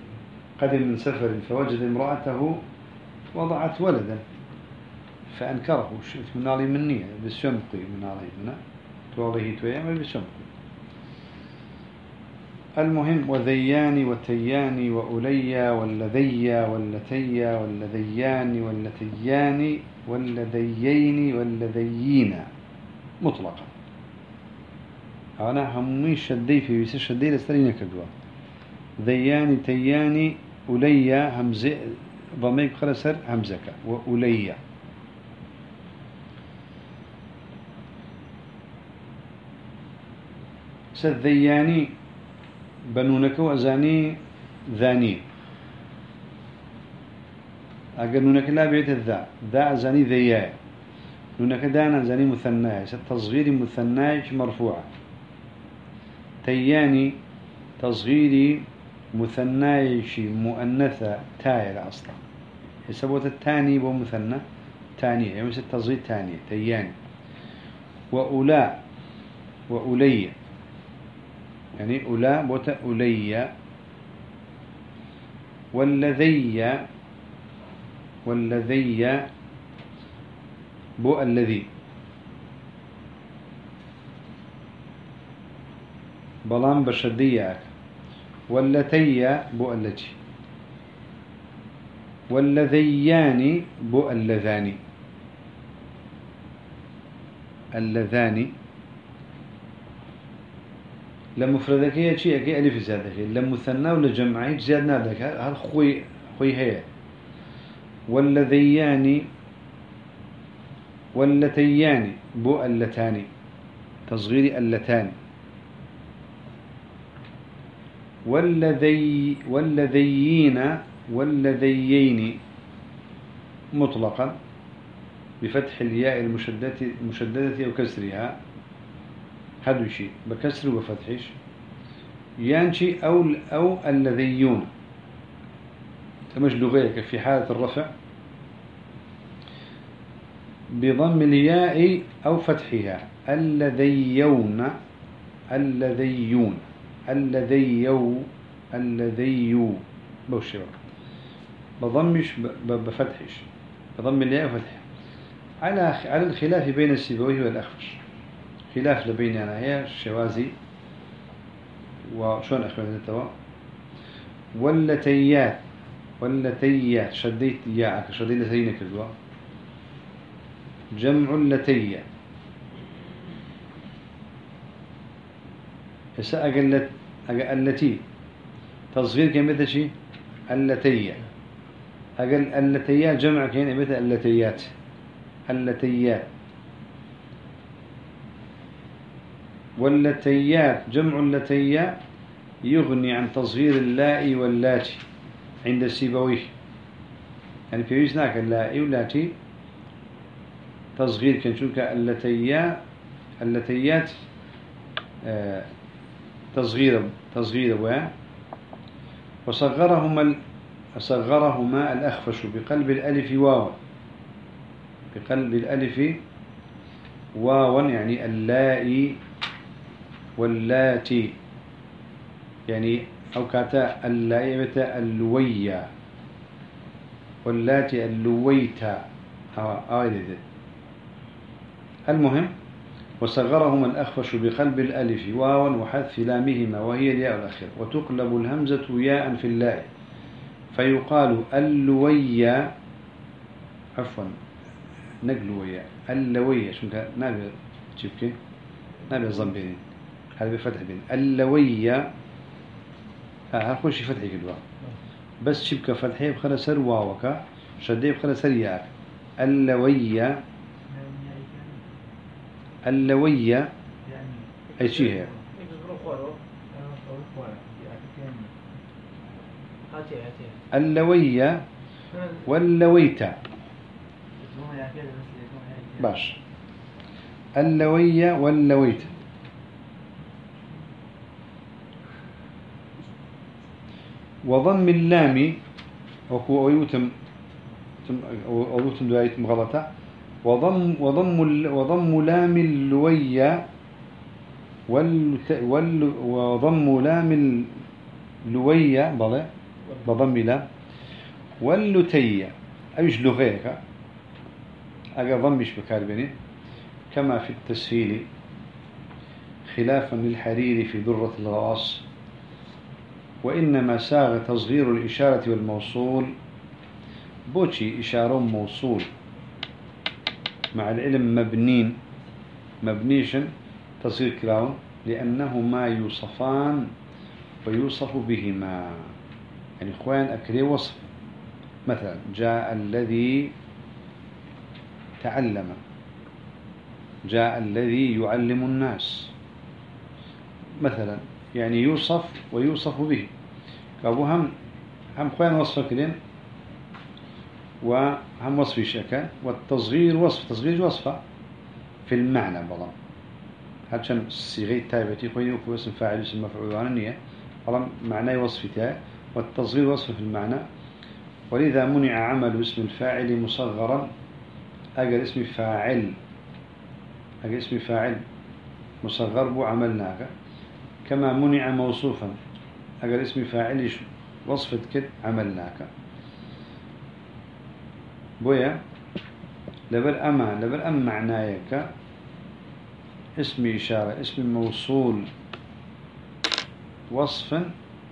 قدم من سفر فوجد امرأته وضعت ولدا فأنكره. شفت من علي مني بالسمقي من علي منا تواليه تويا بالسمقي المهم وذيان وتيان وأوليا واللذيا واللتيا واللذيان واللتيان واللذيين واللذيين. مطلقا. أنا همي شدي في بيس شدي لسترين كدوا ذيان تيان أوليا همزة ضميك خلصر همزك وأوليا. سذياني بنونك وأزاني ذاني أقل نونك لا بيت الذا ذا أزاني ذياء نونك دانا أزاني مثناي تصغيري مثناي مرفوعة تياني تصغيري مثناي مؤنثة تاير أصلا يسبوت التاني بمثنى تانية يعني مثل تصغير تانية تياني وأولاء وأولية يعني أولا بوتا أولي والذي والذي بو الذي بلان بشدية واللتي بو التي والذيان بو اللذان اللذان لمفردك هي شيء أكي ألف زادك لمثنى ولا جمعي زاد نادك هل خوي خوي هي. والذيان واللتيان بو اللتان. تصغير اللتان. والذي والذيين والذيين مطلقا. بفتح الياء المشددة المشددة وكسرها شيء. بكسر وفتحش. يانشي أو أو الذيون. تمش لغيك في حالة الرفع. بضم الياء أو فتحها. الذيون. الذيون. الذيو. الذيو. بوشي بضمش بفتحش. بضم الياء وفتحها. على على الخلاف بين السيبويه والأخفش. خلاف لبين أنا هي الشوازي وشون أخبرت ولا تيات شديت ياك شديت لتينك الدواء جمع اللتية هسا أقلت التي تصغير كم شيء اللتية أقل اللتيات جمع كين مثل اللتيات اللتيات واللتيات جمع اللتيات يغني عن تصغير اللاء واللاتي عند السيبويه. يعني في ويسناك اللاء واللاتي تصغير كنشوك اللتيات اللتيات آه تصغير تصغير و وصغرهما صغرهما الأخفش بقلب الألف واو. بقلب الألف واو يعني اللائي واللاتي يعني أو كاتا اللايبة اللوية. واللاتي اللويتا آه المهم وصغرهما الأخفش بقلب الألف واوا وحذف لامهما وهي الياء الأخير وتقلب الهمزة ياء في اللاء. فيقال اللوية عفوا نقلوية اللوية كان نابي تشبكي نابي الضم هذا بفتح بين. اللوية ها خوشي فتحي كدوا بس شبكة فتحي بخلا سر واوكا شدي بخلا سر ياك اللوية اللوية أي شيء هي. اللوية واللويتا باش. اللوية واللويتا وضم اللام وهو ويتم أو يتم دعاية مغلطة وضم وضم وضم لام اللوية وال وضم لام اللوية بلى بضم لام. واللتية أيش لغيك أجا ضمش بكاربني كما في التسهيل خلافا للحرير في درة الغواص وإنما ساغ تصغير الإشارة والموصول. بوشي إشارة موصول. مع العلم مبنين. مبنيش تصغير كلاون لأنهما يوصفان ويوصف بهما. يعني إخوان أكري وصف. مثلا جاء الذي تعلم. جاء الذي يعلم الناس. مثلا يعني يوصف ويوصف به. فأبو هم هم خوان وصف كلين وهم وصف شكا والتصغير وصف تصغير وصفة في المعنى بلام. هاتشان الصيغة تايبتي خويني وكو اسم فاعل اسم مفعول عنية بلام معنى وصف تاي والتصغير وصف في المعنى. ولذا منع عمل اسم الفاعل مصغرا أجل اسم فاعل أجل اسم فاعل مصغر بو عملناك. كما منع موصوفا أجل اسم فاعل وصفة كد عملناك. بويا لبر أما لبر أم معنايك. اسم إشارة اسم موصول. وصفا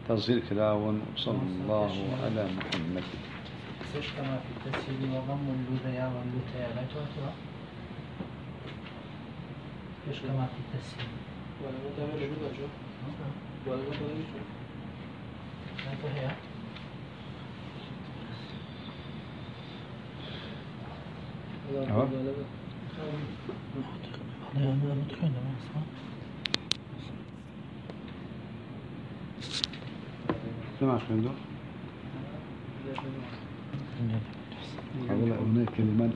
تصغير كلاون صلى الله على محمد. كما في التسهيل وضم اللذيا واللتيا لا تعتبر إيش كما في التسهيل ولا متعمل بدا شو ولا متعمل أهو. سمع عنده؟ هذا هناك كلمات